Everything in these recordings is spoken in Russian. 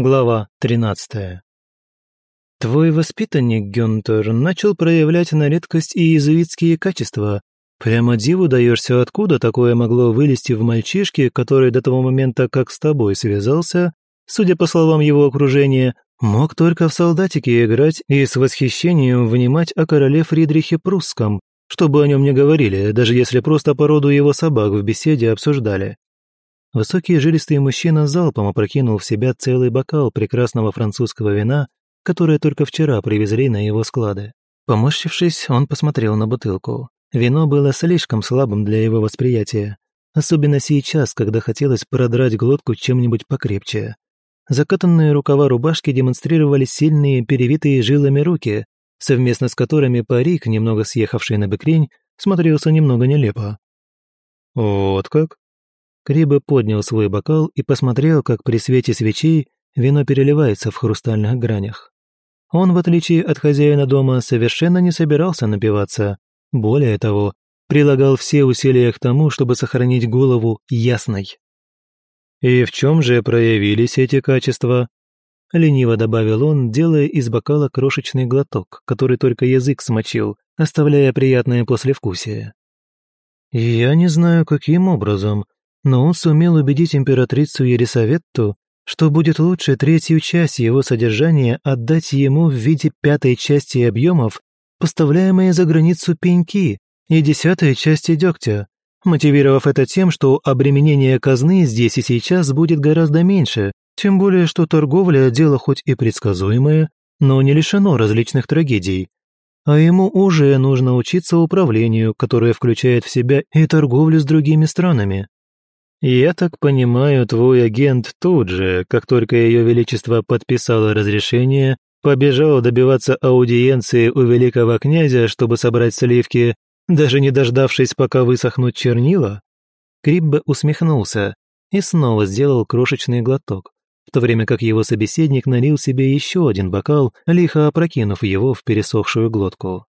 Глава 13. Твой воспитанник, Гюнтер, начал проявлять на редкость и иезуитские качества. Прямо диву даешься, откуда такое могло вылезти в мальчишке, который до того момента, как с тобой связался, судя по словам его окружения, мог только в солдатике играть и с восхищением внимать о короле Фридрихе Прусском, чтобы о нем не говорили, даже если просто породу его собак в беседе обсуждали. Высокий жилистый мужчина залпом опрокинул в себя целый бокал прекрасного французского вина, которое только вчера привезли на его склады. Поморщившись, он посмотрел на бутылку. Вино было слишком слабым для его восприятия, особенно сейчас, когда хотелось продрать глотку чем-нибудь покрепче. Закатанные рукава рубашки демонстрировали сильные, перевитые жилами руки, совместно с которыми парик, немного съехавший на бекрень, смотрелся немного нелепо. «Вот как?» Крибе поднял свой бокал и посмотрел, как при свете свечей вино переливается в хрустальных гранях. Он, в отличие от хозяина дома, совершенно не собирался напиваться. Более того, прилагал все усилия к тому, чтобы сохранить голову ясной. «И в чем же проявились эти качества?» Лениво добавил он, делая из бокала крошечный глоток, который только язык смочил, оставляя приятное послевкусие. «Я не знаю, каким образом, но он сумел убедить императрицу Елисаветту, что будет лучше третью часть его содержания отдать ему в виде пятой части объемов, поставляемые за границу пеньки, и десятой части дегтя, мотивировав это тем, что обременение казны здесь и сейчас будет гораздо меньше, тем более что торговля – дело хоть и предсказуемое, но не лишено различных трагедий. А ему уже нужно учиться управлению, которое включает в себя и торговлю с другими странами. «Я так понимаю, твой агент тут же, как только Ее Величество подписало разрешение, побежал добиваться аудиенции у великого князя, чтобы собрать сливки, даже не дождавшись, пока высохнут чернила?» Криббе усмехнулся и снова сделал крошечный глоток, в то время как его собеседник налил себе еще один бокал, лихо опрокинув его в пересохшую глотку.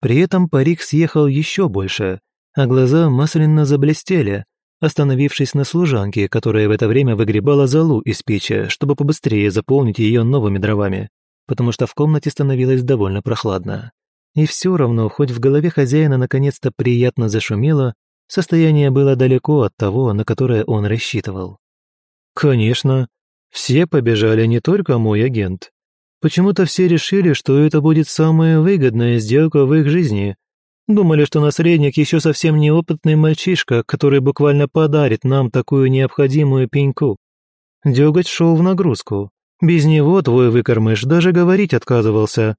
При этом парик съехал еще больше, а глаза масляно заблестели, остановившись на служанке, которая в это время выгребала золу из печи, чтобы побыстрее заполнить ее новыми дровами, потому что в комнате становилось довольно прохладно. И все равно, хоть в голове хозяина наконец-то приятно зашумело, состояние было далеко от того, на которое он рассчитывал. «Конечно, все побежали, не только мой агент. Почему-то все решили, что это будет самая выгодная сделка в их жизни, Думали, что наследник еще совсем неопытный мальчишка, который буквально подарит нам такую необходимую пеньку. Дёготь шел в нагрузку. Без него твой выкормыш даже говорить отказывался.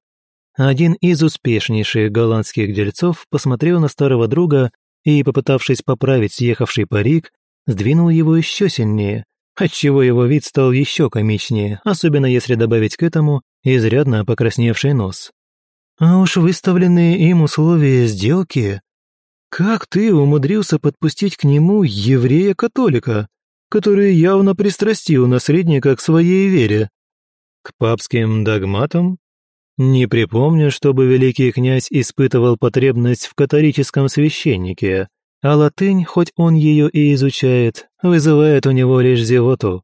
Один из успешнейших голландских дельцов посмотрел на старого друга и, попытавшись поправить съехавший парик, сдвинул его еще сильнее, отчего его вид стал еще комичнее, особенно если добавить к этому изрядно покрасневший нос. А уж выставленные им условия сделки... Как ты умудрился подпустить к нему еврея-католика, который явно пристрастил наследника к своей вере? К папским догматам? Не припомню, чтобы великий князь испытывал потребность в католическом священнике, а латынь, хоть он ее и изучает, вызывает у него лишь зевоту.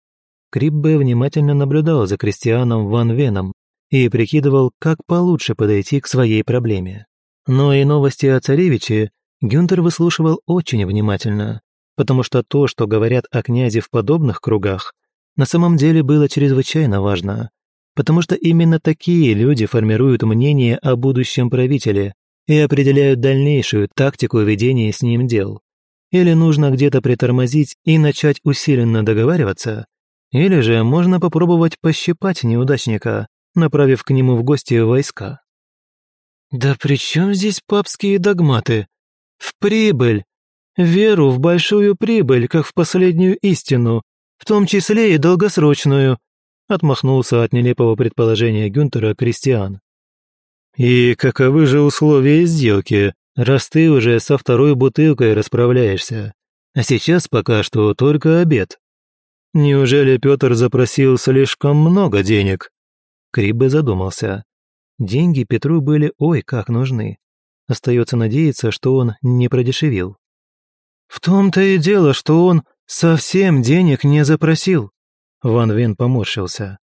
Криббе внимательно наблюдал за крестьяном Ван Веном, и прикидывал, как получше подойти к своей проблеме. Но и новости о царевиче Гюнтер выслушивал очень внимательно, потому что то, что говорят о князе в подобных кругах, на самом деле было чрезвычайно важно, потому что именно такие люди формируют мнение о будущем правителе и определяют дальнейшую тактику ведения с ним дел. Или нужно где-то притормозить и начать усиленно договариваться, или же можно попробовать пощипать неудачника, направив к нему в гости войска. «Да при чем здесь папские догматы? В прибыль! Веру в большую прибыль, как в последнюю истину, в том числе и долгосрочную», отмахнулся от нелепого предположения Гюнтера Кристиан. «И каковы же условия сделки, раз ты уже со второй бутылкой расправляешься? А сейчас пока что только обед. Неужели Петр запросил слишком много денег?» Криббе задумался. Деньги Петру были ой как нужны. Остается надеяться, что он не продешевил. «В том-то и дело, что он совсем денег не запросил», Ван Вен поморщился.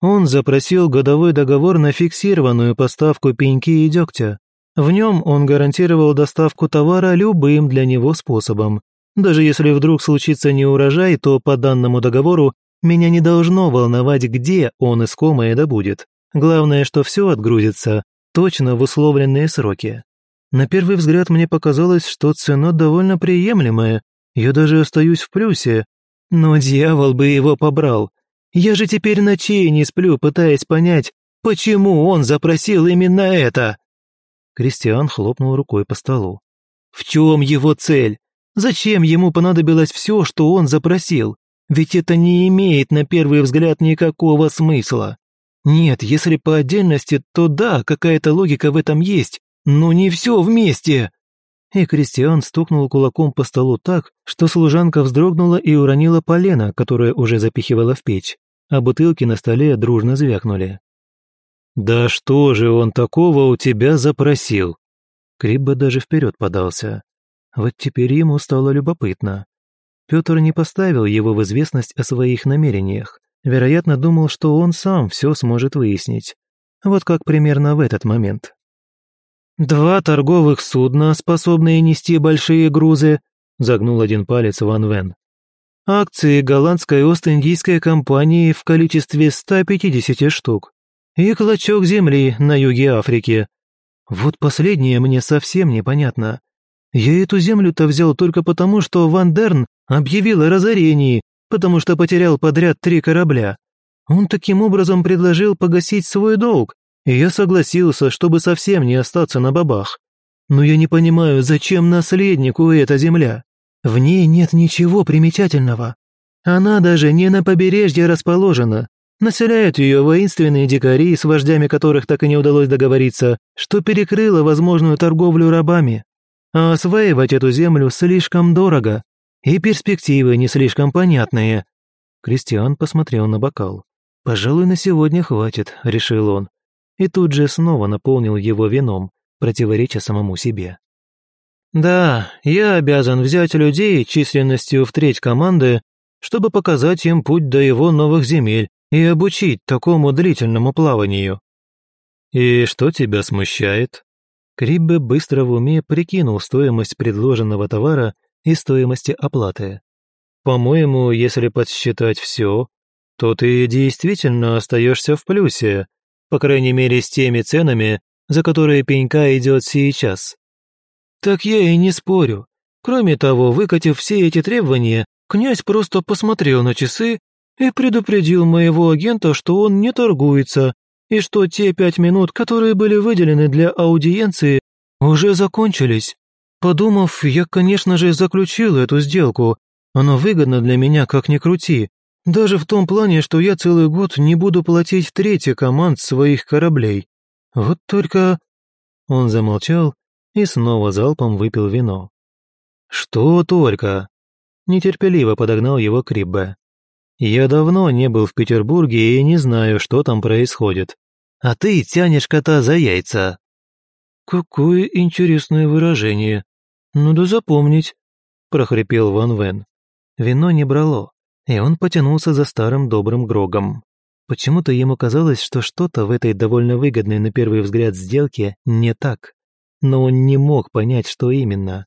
Он запросил годовой договор на фиксированную поставку пеньки и дегтя. В нем он гарантировал доставку товара любым для него способом. Даже если вдруг случится неурожай, то по данному договору меня не должно волновать, где он искомое добудет. Главное, что все отгрузится точно в условленные сроки. На первый взгляд мне показалось, что цена довольно приемлемая, я даже остаюсь в плюсе. Но дьявол бы его побрал. Я же теперь ночей не сплю, пытаясь понять, почему он запросил именно это. Кристиан хлопнул рукой по столу. В чем его цель? Зачем ему понадобилось все, что он запросил? Ведь это не имеет на первый взгляд никакого смысла. Нет, если по отдельности, то да, какая-то логика в этом есть, но не все вместе. И Кристиан стукнул кулаком по столу так, что служанка вздрогнула и уронила полено, которое уже запихивала в печь, а бутылки на столе дружно звякнули. «Да что же он такого у тебя запросил?» Крибба даже вперед подался. Вот теперь ему стало любопытно. Петр не поставил его в известность о своих намерениях. Вероятно, думал, что он сам все сможет выяснить. Вот как примерно в этот момент. «Два торговых судна, способные нести большие грузы», загнул один палец Ван Вен. «Акции голландской Ост-Индийской компании в количестве 150 штук. И клочок земли на юге Африки. Вот последнее мне совсем непонятно. Я эту землю-то взял только потому, что Ван Дерн объявил о разорении, потому что потерял подряд три корабля. Он таким образом предложил погасить свой долг, и я согласился, чтобы совсем не остаться на бабах. Но я не понимаю, зачем наследнику эта земля? В ней нет ничего примечательного. Она даже не на побережье расположена. Населяют ее воинственные дикари, с вождями которых так и не удалось договориться, что перекрыло возможную торговлю рабами. А осваивать эту землю слишком дорого, и перспективы не слишком понятные. Кристиан посмотрел на бокал. «Пожалуй, на сегодня хватит», — решил он. И тут же снова наполнил его вином, противореча самому себе. «Да, я обязан взять людей численностью в треть команды, чтобы показать им путь до его новых земель и обучить такому длительному плаванию». «И что тебя смущает?» Криббе быстро в уме прикинул стоимость предложенного товара и стоимости оплаты. «По-моему, если подсчитать все, то ты действительно остаешься в плюсе, по крайней мере с теми ценами, за которые пенька идет сейчас». «Так я и не спорю. Кроме того, выкатив все эти требования, князь просто посмотрел на часы и предупредил моего агента, что он не торгуется и что те пять минут, которые были выделены для аудиенции, уже закончились. Подумав, я, конечно же, заключил эту сделку. Оно выгодно для меня, как ни крути. Даже в том плане, что я целый год не буду платить в третьей команд своих кораблей. Вот только...» Он замолчал и снова залпом выпил вино. «Что только?» Нетерпеливо подогнал его Криббе. «Я давно не был в Петербурге и не знаю, что там происходит а ты тянешь кота за яйца». «Какое интересное выражение. Надо запомнить», – прохрипел Ван Вен. Вино не брало, и он потянулся за старым добрым Грогом. Почему-то ему казалось, что что-то в этой довольно выгодной на первый взгляд сделке не так. Но он не мог понять, что именно.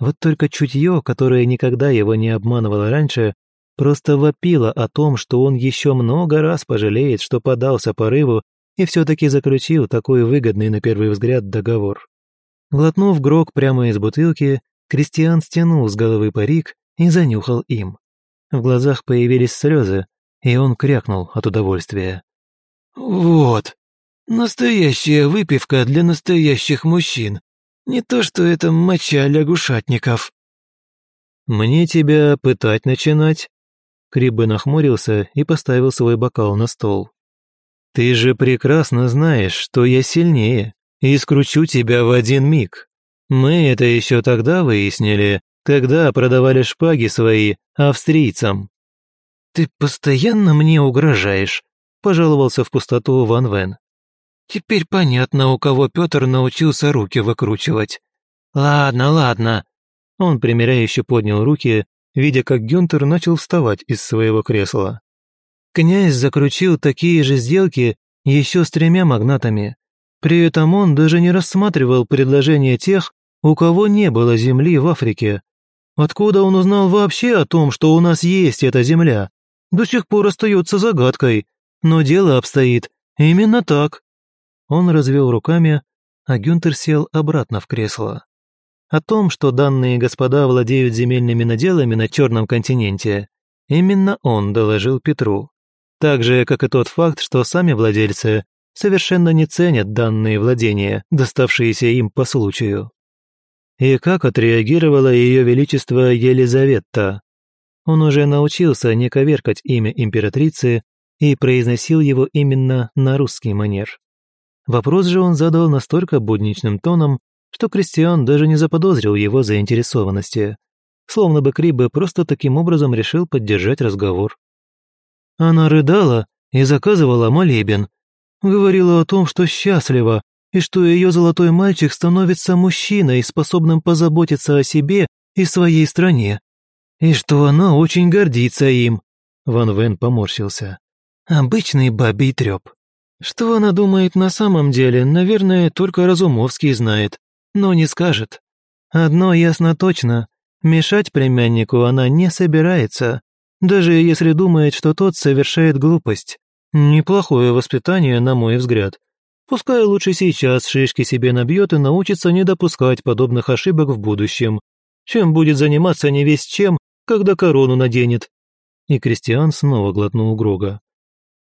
Вот только чутье, которое никогда его не обманывало раньше, просто вопило о том, что он еще много раз пожалеет, что подался порыву и все-таки заключил такой выгодный на первый взгляд договор. Глотнув грок прямо из бутылки, Кристиан стянул с головы парик и занюхал им. В глазах появились слезы, и он крякнул от удовольствия. «Вот, настоящая выпивка для настоящих мужчин. Не то что это моча лягушатников». «Мне тебя пытать начинать?» Криббе нахмурился и поставил свой бокал на стол. Ты же прекрасно знаешь, что я сильнее и скручу тебя в один миг. Мы это еще тогда выяснили, когда продавали шпаги свои австрийцам». «Ты постоянно мне угрожаешь», – пожаловался в пустоту Ван Вен. «Теперь понятно, у кого Петр научился руки выкручивать. Ладно, ладно». Он примиряюще поднял руки, видя, как Гюнтер начал вставать из своего кресла. Князь заключил такие же сделки еще с тремя магнатами. При этом он даже не рассматривал предложения тех, у кого не было земли в Африке. Откуда он узнал вообще о том, что у нас есть эта земля? До сих пор остается загадкой, но дело обстоит именно так. Он развел руками, а Гюнтер сел обратно в кресло. О том, что данные господа владеют земельными наделами на Черном континенте, именно он доложил Петру. Так же, как и тот факт, что сами владельцы совершенно не ценят данные владения, доставшиеся им по случаю. И как отреагировала ее величество Елизавета? Он уже научился не коверкать имя императрицы и произносил его именно на русский манер. Вопрос же он задал настолько будничным тоном, что Кристиан даже не заподозрил его заинтересованности. Словно бы Крибе просто таким образом решил поддержать разговор. Она рыдала и заказывала молебен. Говорила о том, что счастлива, и что ее золотой мальчик становится мужчиной, способным позаботиться о себе и своей стране. И что она очень гордится им. Ван Вен поморщился. Обычный бабий трёп. Что она думает на самом деле, наверное, только Разумовский знает, но не скажет. Одно ясно точно, мешать племяннику она не собирается, даже если думает, что тот совершает глупость. Неплохое воспитание, на мой взгляд. Пускай лучше сейчас шишки себе набьет и научится не допускать подобных ошибок в будущем, чем будет заниматься не весь чем, когда корону наденет. И Кристиан снова глотнул Грога.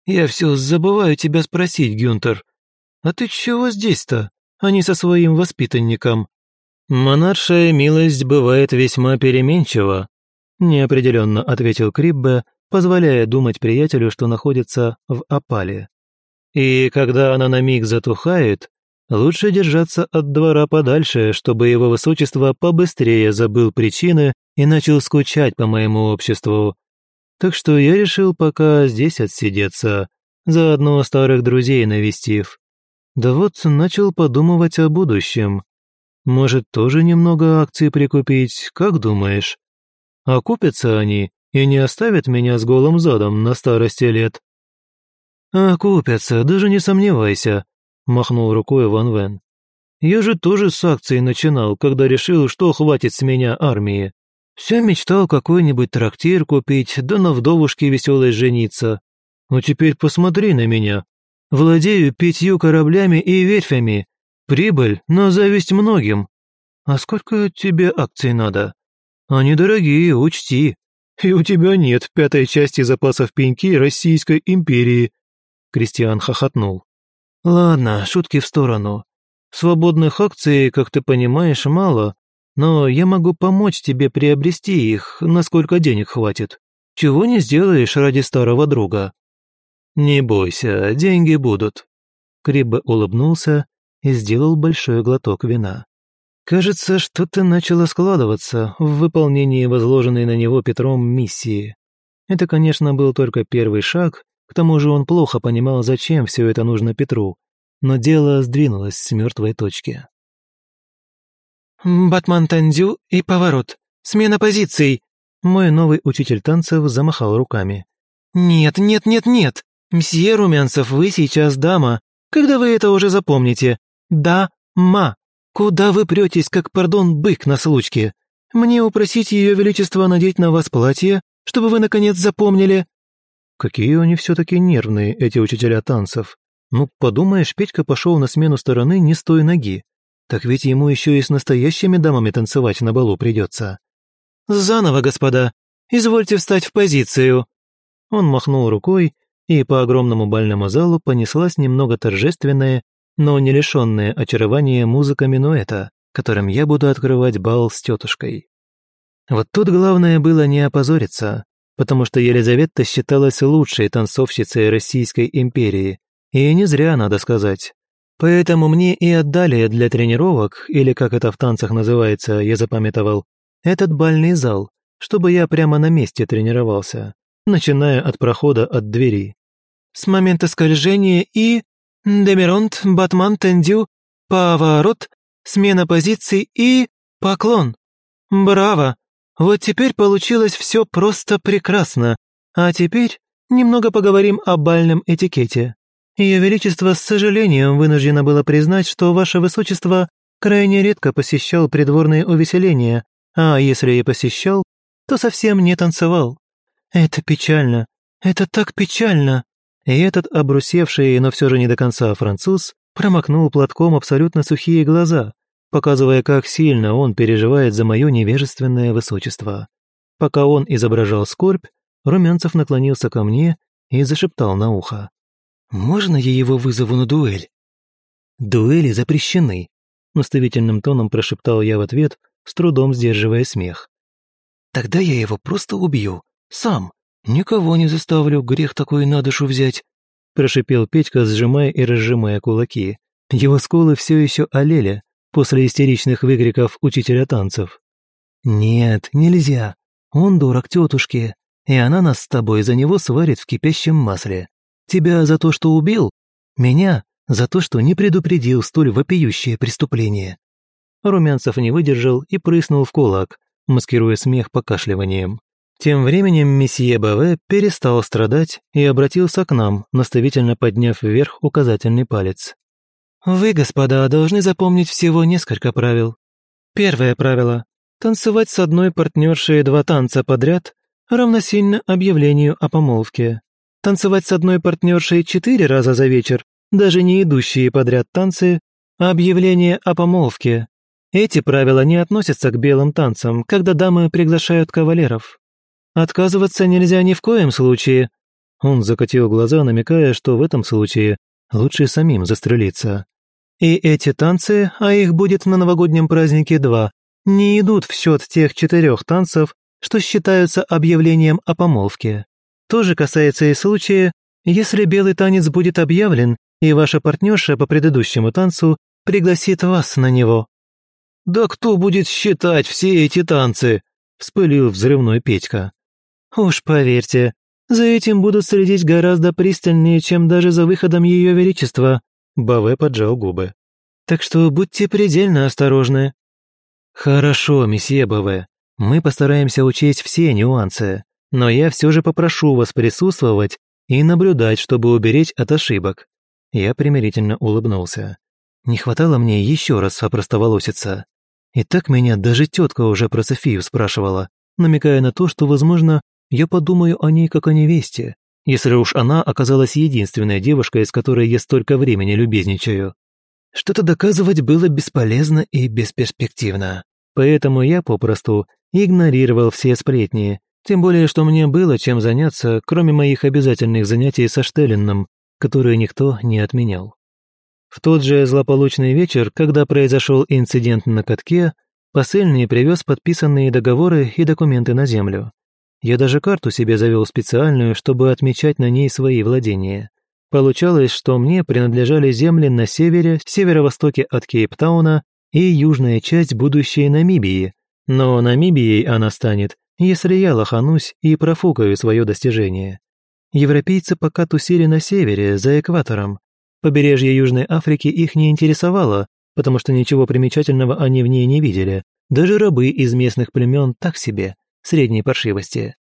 «Я все забываю тебя спросить, Гюнтер. А ты чего здесь-то, а не со своим воспитанником?» «Монаршая милость бывает весьма переменчива», неопределенно ответил Криббе, позволяя думать приятелю, что находится в опале. «И когда она на миг затухает, лучше держаться от двора подальше, чтобы его высочество побыстрее забыл причины и начал скучать по моему обществу. Так что я решил пока здесь отсидеться, заодно старых друзей навестив. Да вот начал подумывать о будущем. Может, тоже немного акций прикупить, как думаешь? Окупятся они и не оставят меня с голым задом на старости лет?» «Окупятся, даже не сомневайся», — махнул рукой Ван Вен. «Я же тоже с акцией начинал, когда решил, что хватит с меня армии. Все мечтал какой-нибудь трактир купить, да на вдовушке веселой жениться. Но теперь посмотри на меня. Владею пятью кораблями и верфями. Прибыль на зависть многим. А сколько тебе акций надо? Они дорогие, учти. И у тебя нет пятой части запасов пеньки Российской империи. Кристиан хохотнул. Ладно, шутки в сторону. Свободных акций, как ты понимаешь, мало, но я могу помочь тебе приобрести их, насколько денег хватит. Чего не сделаешь ради старого друга?» «Не бойся, деньги будут». Криббе улыбнулся и сделал большой глоток вина. «Кажется, что-то начало складываться в выполнении возложенной на него Петром миссии. Это, конечно, был только первый шаг, к тому же он плохо понимал, зачем все это нужно Петру, но дело сдвинулось с мертвой точки. «Батман Тандю и поворот. Смена позиций!» Мой новый учитель танцев замахал руками. «Нет, нет, нет, нет! Мсье Румянцев, вы сейчас дама. Когда вы это уже запомните? Да, ма. Куда вы претесь, как, пардон, бык на случке? Мне упросить ее величество надеть на вас платье, чтобы вы, наконец, запомнили?» Какие они все-таки нервные, эти учителя танцев. Ну, подумаешь, Петька пошел на смену стороны не с той ноги. Так ведь ему еще и с настоящими дамами танцевать на балу придется. «Заново, господа! Извольте встать в позицию!» Он махнул рукой, и по огромному бальному залу понеслась немного торжественная, но не лишенная очарования музыка минуэта, которым я буду открывать бал с тетушкой. Вот тут главное было не опозориться, потому что Елизавета считалась лучшей танцовщицей Российской империи, и не зря, надо сказать. Поэтому мне и отдали для тренировок, или как это в танцах называется, я запамятовал, этот бальный зал, чтобы я прямо на месте тренировался, начиная от прохода от двери. С момента скольжения и... Демеронт, Батман, Тендю, поворот, смена позиций и... поклон. Браво! Вот теперь получилось все просто прекрасно. А теперь немного поговорим о бальном этикете. Ее Величество с сожалением вынуждено было признать, что Ваше Высочество крайне редко посещал придворные увеселения, а если и посещал, то совсем не танцевал. Это печально, это так печально. И этот обрусевший, но все же не до конца француз промокнул платком абсолютно сухие глаза, показывая, как сильно он переживает за мое невежественное высочество. Пока он изображал скорбь, Румянцев наклонился ко мне и зашептал на ухо. «Можно я его вызову на дуэль?» «Дуэли запрещены», — наставительным тоном прошептал я в ответ, с трудом сдерживая смех. «Тогда я его просто убью. Сам. Никого не заставлю грех такой на душу взять», — прошипел Петька, сжимая и разжимая кулаки. Его скулы все еще олели после истеричных выкриков учителя танцев. «Нет, нельзя. Он дурак тетушке, и она нас с тобой за него сварит в кипящем масле. Тебя за то, что убил, меня за то, что не предупредил столь вопиющее преступление». Румянцев не выдержал и прыснул в кулак, маскируя смех покашливанием. Тем временем месье Баве перестал страдать и обратился к нам, наставительно подняв вверх указательный палец. «Вы, господа, должны запомнить всего несколько правил. Первое правило – танцевать с одной партнершей два танца подряд равносильно объявлению о помолвке. Танцевать с одной партнершей четыре раза за вечер, даже не идущие подряд танцы, а объявление о помолвке. Эти правила не относятся к белым танцам, когда дамы приглашают кавалеров. Отказываться нельзя ни в коем случае. Он закатил глаза, намекая, что в этом случае лучше самим застрелиться. И эти танцы, а их будет на новогоднем празднике два, не идут в счет тех четырех танцев, что считаются объявлением о помолвке. То же касается и случая, если белый танец будет объявлен, и ваша партнерша по предыдущему танцу пригласит вас на него. «Да кто будет считать все эти танцы?» – вспылил взрывной Петька. «Уж поверьте, за этим будут следить гораздо пристальнее, чем даже за выходом Ее Величества», – Баве поджал губы. «Так что будьте предельно осторожны». «Хорошо, месье Баве, мы постараемся учесть все нюансы, но я все же попрошу вас присутствовать и наблюдать, чтобы уберечь от ошибок». Я примирительно улыбнулся. Не хватало мне еще раз опростоволоситься. И так меня даже тетка уже про Софию спрашивала, намекая на то, что, возможно, я подумаю о ней как о невесте, если уж она оказалась единственной девушкой, с которой я столько времени любезничаю. Что-то доказывать было бесполезно и бесперспективно. Поэтому я попросту игнорировал все сплетни, тем более, что мне было чем заняться, кроме моих обязательных занятий со Штелленном, которые никто не отменял. В тот же злополучный вечер, когда произошел инцидент на катке, посыльный привез подписанные договоры и документы на землю. Я даже карту себе завел специальную, чтобы отмечать на ней свои владения. Получалось, что мне принадлежали земли на севере, северо-востоке от Кейптауна и южная часть будущей Намибии, но Намибией она станет, если я лоханусь и профукаю свое достижение. Европейцы пока тусили на севере, за экватором. Побережье Южной Африки их не интересовало, потому что ничего примечательного они в ней не видели. Даже рабы из местных племен так себе, средней паршивости.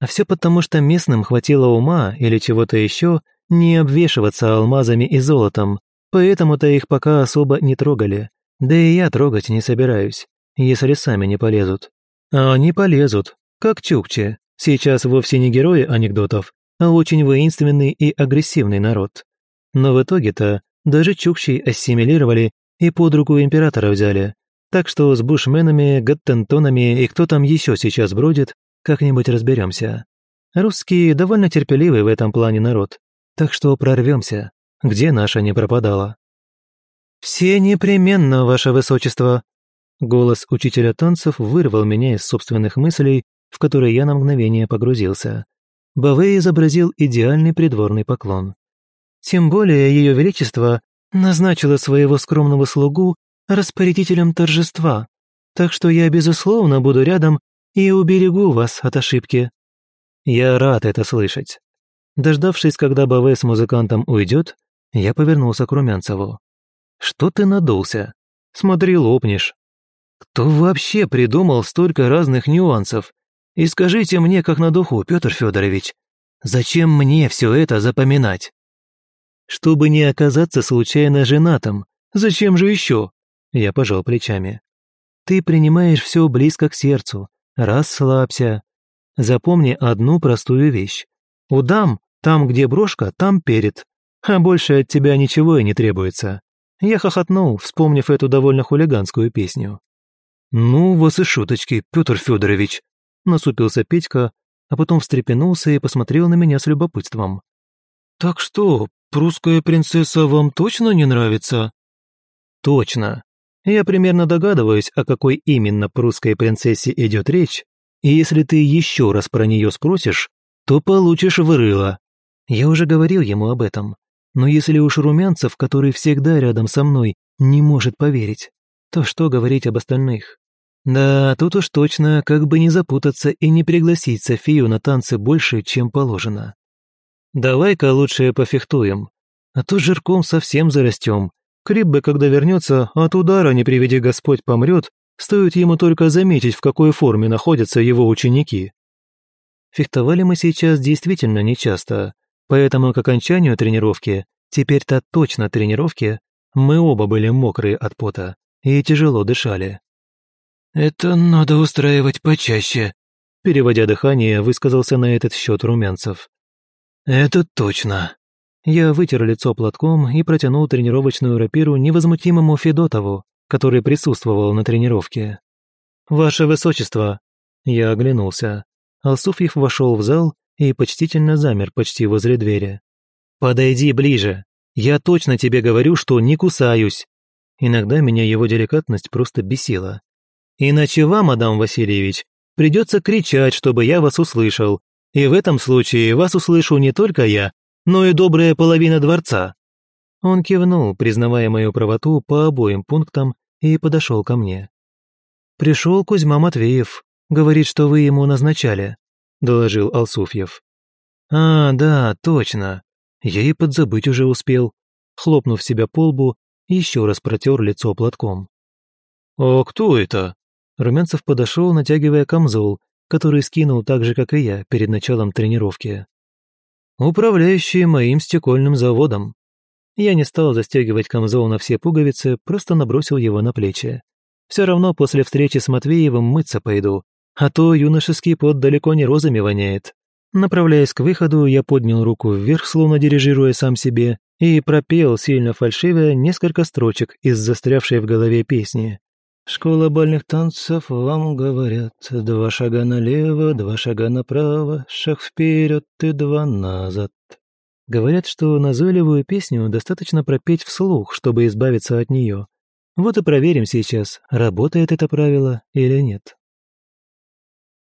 А все потому, что местным хватило ума или чего-то еще не обвешиваться алмазами и золотом, поэтому-то их пока особо не трогали. Да и я трогать не собираюсь, если сами не полезут. А они полезут, как чукче. Сейчас вовсе не герои анекдотов, а очень воинственный и агрессивный народ. Но в итоге-то даже чукчей ассимилировали и под руку императора взяли. Так что с бушменами, гаттентонами и кто там еще сейчас бродит, как-нибудь разберемся. Русские довольно терпеливый в этом плане народ, так что прорвемся, где наша не пропадала. «Все непременно, ваше высочество!» Голос учителя танцев вырвал меня из собственных мыслей, в которые я на мгновение погрузился. Баве изобразил идеальный придворный поклон. Тем более Ее Величество назначило своего скромного слугу распорядителем торжества, так что я, безусловно, буду рядом и уберегу вас от ошибки. Я рад это слышать. Дождавшись, когда Баве с музыкантом уйдет, я повернулся к Румянцеву. Что ты надулся? Смотри, лопнешь. Кто вообще придумал столько разных нюансов? И скажите мне, как на духу, Петр Федорович, Зачем мне все это запоминать? Чтобы не оказаться случайно женатым. Зачем же еще? Я пожал плечами. Ты принимаешь все близко к сердцу. Расслабься. Запомни одну простую вещь. У дам, там, где брошка, там перед. А больше от тебя ничего и не требуется. Я хохотнул, вспомнив эту довольно хулиганскую песню. «Ну, вас и шуточки, Петр Федорович», — насупился Петька, а потом встрепенулся и посмотрел на меня с любопытством. «Так что, прусская принцесса вам точно не нравится?» «Точно. Я примерно догадываюсь, о какой именно прусской принцессе идет речь, и если ты еще раз про нее спросишь, то получишь вырыло. Я уже говорил ему об этом. Но если уж Румянцев, который всегда рядом со мной, не может поверить, то что говорить об остальных? Да, тут уж точно, как бы не запутаться и не пригласить Софию на танцы больше, чем положено. Давай-ка лучше пофехтуем, а то жирком совсем зарастем. Крип бы, когда вернется, от удара, не приведи Господь, помрет, стоит ему только заметить, в какой форме находятся его ученики. Фехтовали мы сейчас действительно нечасто, Поэтому к окончанию тренировки, теперь-то точно тренировки, мы оба были мокрые от пота и тяжело дышали. «Это надо устраивать почаще», — переводя дыхание, высказался на этот счет Румянцев. «Это точно». Я вытер лицо платком и протянул тренировочную рапиру невозмутимому Федотову, который присутствовал на тренировке. «Ваше Высочество!» Я оглянулся. Алсуфьев вошел в зал и почтительно замер почти возле двери. «Подойди ближе. Я точно тебе говорю, что не кусаюсь». Иногда меня его деликатность просто бесила. «Иначе вам, Адам Васильевич, придется кричать, чтобы я вас услышал. И в этом случае вас услышу не только я, но и добрая половина дворца». Он кивнул, признавая мою правоту по обоим пунктам, и подошел ко мне. «Пришел Кузьма Матвеев. Говорит, что вы ему назначали. – доложил Алсуфьев. «А, да, точно. Я и подзабыть уже успел». Хлопнув себя по лбу, еще раз протер лицо платком. «А кто это?» Румянцев подошел, натягивая камзол, который скинул так же, как и я, перед началом тренировки. «Управляющий моим стекольным заводом». Я не стал застегивать камзол на все пуговицы, просто набросил его на плечи. Все равно после встречи с Матвеевым мыться пойду, а то юношеский пот далеко не розами воняет. Направляясь к выходу, я поднял руку вверх, словно дирижируя сам себе, и пропел, сильно фальшивая, несколько строчек из застрявшей в голове песни. «Школа бальных танцев вам говорят, два шага налево, два шага направо, шаг вперед и два назад». Говорят, что назойливую песню достаточно пропеть вслух, чтобы избавиться от нее. Вот и проверим сейчас, работает это правило или нет.